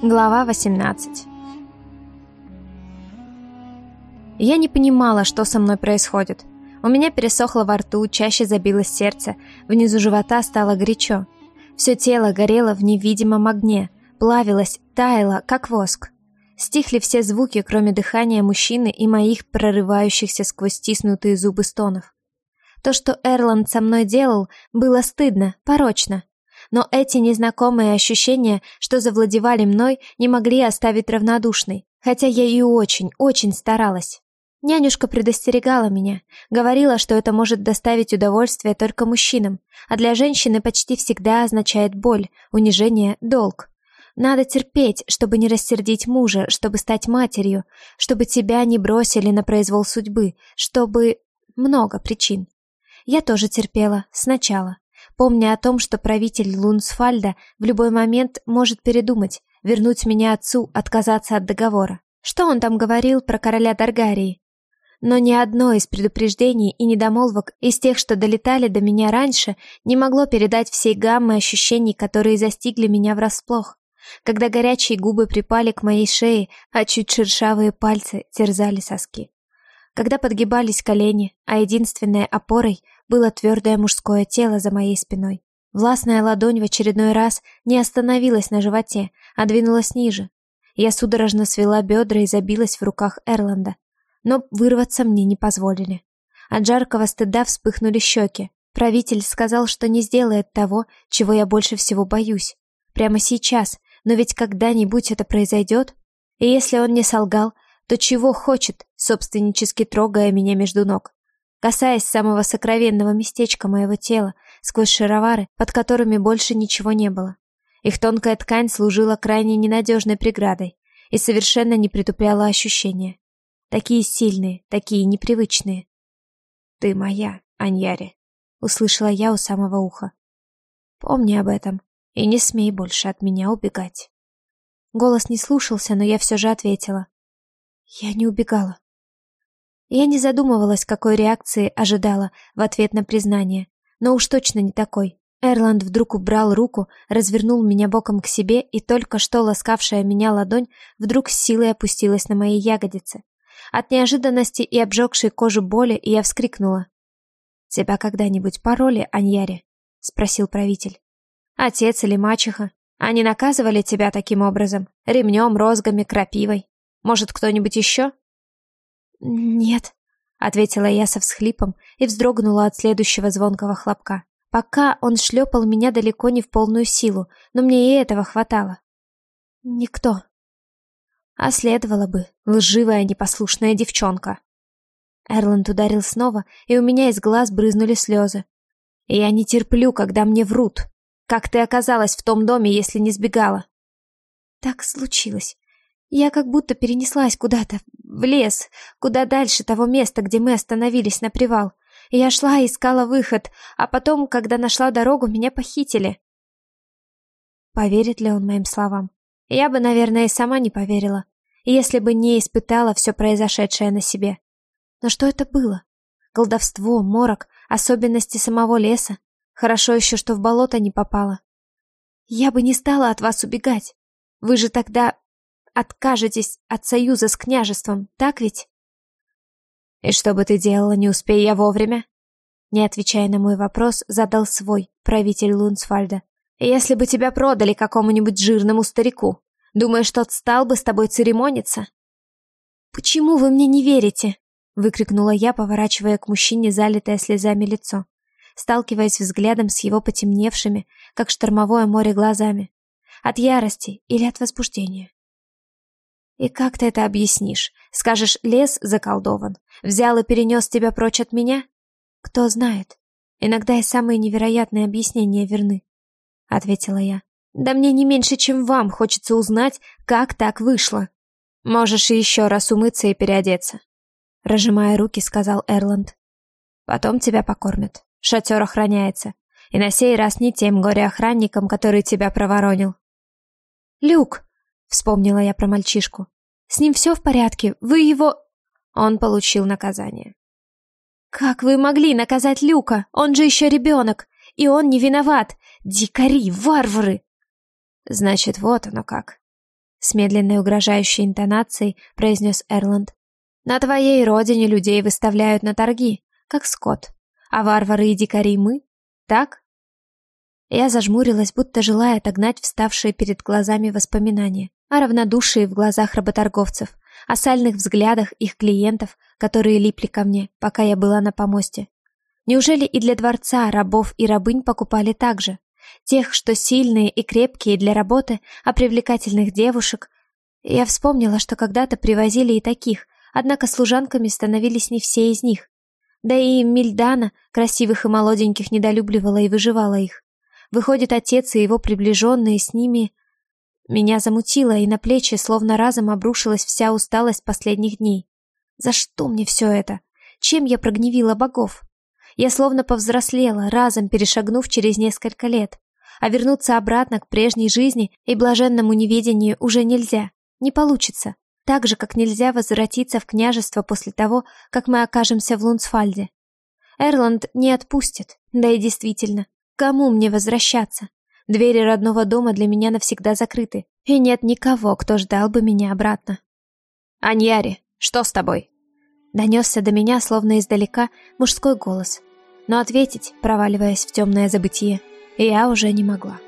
Глава 18 Я не понимала, что со мной происходит. У меня пересохло во рту, чаще забилось сердце, внизу живота стало горячо. Все тело горело в невидимом огне, плавилось, таяло, как воск. Стихли все звуки, кроме дыхания мужчины и моих прорывающихся сквозь стиснутые зубы стонов. То, что Эрланд со мной делал, было стыдно, порочно но эти незнакомые ощущения, что завладевали мной, не могли оставить равнодушной, хотя я и очень, очень старалась. Нянюшка предостерегала меня, говорила, что это может доставить удовольствие только мужчинам, а для женщины почти всегда означает боль, унижение, долг. Надо терпеть, чтобы не рассердить мужа, чтобы стать матерью, чтобы тебя не бросили на произвол судьбы, чтобы... много причин. Я тоже терпела, сначала помня о том, что правитель Лунсфальда в любой момент может передумать, вернуть меня отцу, отказаться от договора. Что он там говорил про короля Даргарии? Но ни одно из предупреждений и недомолвок из тех, что долетали до меня раньше, не могло передать всей гаммы ощущений, которые застигли меня врасплох, когда горячие губы припали к моей шее, а чуть шершавые пальцы терзали соски. Когда подгибались колени, а единственной опорой было твердое мужское тело за моей спиной. Властная ладонь в очередной раз не остановилась на животе, а двинулась ниже. Я судорожно свела бедра и забилась в руках Эрланда. Но вырваться мне не позволили. От жаркого стыда вспыхнули щеки. Правитель сказал, что не сделает того, чего я больше всего боюсь. Прямо сейчас, но ведь когда-нибудь это произойдет. И если он не солгал, то чего хочет, собственнически трогая меня между ног касаясь самого сокровенного местечка моего тела, сквозь шаровары, под которыми больше ничего не было. Их тонкая ткань служила крайне ненадежной преградой и совершенно не притупляла ощущения. Такие сильные, такие непривычные. «Ты моя, Аньяри», — услышала я у самого уха. «Помни об этом и не смей больше от меня убегать». Голос не слушался, но я все же ответила. «Я не убегала. Я не задумывалась, какой реакции ожидала в ответ на признание, но уж точно не такой. Эрланд вдруг убрал руку, развернул меня боком к себе, и только что ласкавшая меня ладонь вдруг с силой опустилась на мои ягодицы. От неожиданности и обжегшей кожу боли я вскрикнула. «Тебя когда-нибудь пороли, Аньяре?» — спросил правитель. «Отец или мачеха? Они наказывали тебя таким образом? Ремнем, розгами, крапивой? Может, кто-нибудь еще?» «Нет», — ответила я со всхлипом и вздрогнула от следующего звонкого хлопка. Пока он шлепал меня далеко не в полную силу, но мне и этого хватало. «Никто». А следовало бы, лживая непослушная девчонка. Эрланд ударил снова, и у меня из глаз брызнули слезы. «Я не терплю, когда мне врут. Как ты оказалась в том доме, если не сбегала?» «Так случилось. Я как будто перенеслась куда-то, в лес, куда дальше того места, где мы остановились на привал. Я шла и искала выход, а потом, когда нашла дорогу, меня похитили. Поверит ли он моим словам? Я бы, наверное, и сама не поверила, если бы не испытала все произошедшее на себе. Но что это было? Колдовство, морок, особенности самого леса. Хорошо еще, что в болото не попала. Я бы не стала от вас убегать. Вы же тогда откажетесь от союза с княжеством, так ведь? И что бы ты делала, не успея я вовремя? Не отвечая на мой вопрос, задал свой правитель Лунсфальда. Если бы тебя продали какому-нибудь жирному старику, думаешь, тот стал бы с тобой церемониться? Почему вы мне не верите? выкрикнула я, поворачивая к мужчине залитое слезами лицо, сталкиваясь взглядом с его потемневшими, как штормовое море, глазами. От ярости или от возбуждения? И как ты это объяснишь? Скажешь, лес заколдован, взял и перенес тебя прочь от меня? Кто знает. Иногда и самые невероятные объяснения верны, ответила я. Да мне не меньше, чем вам хочется узнать, как так вышло. Можешь еще раз умыться и переодеться, разжимая руки, сказал Эрланд. Потом тебя покормят. Шатер охраняется. И на сей раз не тем горе-охранником, который тебя проворонил. Люк, Вспомнила я про мальчишку. С ним все в порядке. Вы его... Он получил наказание. Как вы могли наказать Люка? Он же еще ребенок. И он не виноват. Дикари, варвары. Значит, вот оно как. с медленной угрожающей интонацией произнес Эрланд. «На твоей родине людей выставляют на торги, как скот, а варвары и дикари мы, так?» Я зажмурилась, будто желая отогнать вставшие перед глазами воспоминания о равнодушии в глазах работорговцев, о сальных взглядах их клиентов, которые липли ко мне, пока я была на помосте. Неужели и для дворца рабов и рабынь покупали так же? Тех, что сильные и крепкие для работы, а привлекательных девушек? Я вспомнила, что когда-то привозили и таких, однако служанками становились не все из них. Да и Мильдана, красивых и молоденьких, недолюбливала и выживала их. Выходит, отец и его приближенные с ними... Меня замутило, и на плечи словно разом обрушилась вся усталость последних дней. За что мне все это? Чем я прогневила богов? Я словно повзрослела, разом перешагнув через несколько лет. А вернуться обратно к прежней жизни и блаженному неведению уже нельзя. Не получится. Так же, как нельзя возвратиться в княжество после того, как мы окажемся в Лунсфальде. Эрланд не отпустит. Да и действительно, кому мне возвращаться? Двери родного дома для меня навсегда закрыты, и нет никого, кто ждал бы меня обратно. «Аньяри, что с тобой?» Донесся до меня, словно издалека, мужской голос. Но ответить, проваливаясь в темное забытие, я уже не могла.